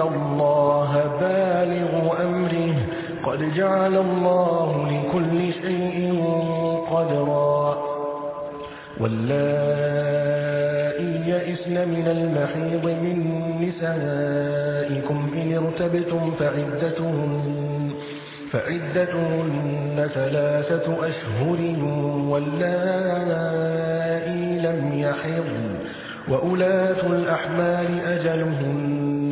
الله بالغ أمره قد جعل الله لكل شيء قدرا واللائي يئسن من المحيض من نسائكم إن ارتبتم فعدتهن فعدتهن ثلاثة أشهر واللائي لم يحضن وأولاة الأحمال أجلهن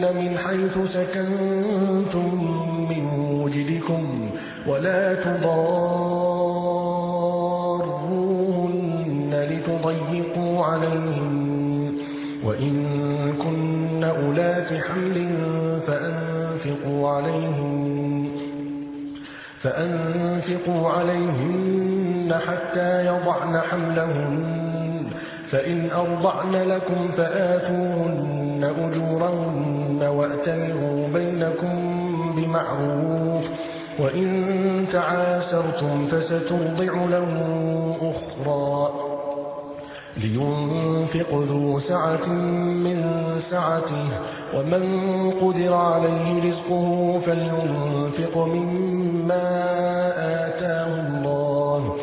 من حيث سكنتم من وجدكم ولا تضاروهن لتضيقوا عليهم وإن كن أولات حمل فأنفقوا عليهن فأنفقوا عليهن حتى يضعن حملهن فإن أرضعن لكم فآتوهن أجورهن وأتمروا بينكم بمعروف وإن تعاسرتم فسترضع له أخرى. لينفق ذو سعة من سعته ومن قدر عليه رزقه فلينفق مما آتاه الله.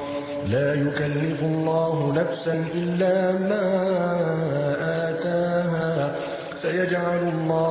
لا يكلف الله نفسا إلا ما آتاها. سيجعل الله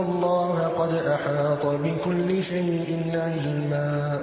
الله قد أحاط بكل شيء علما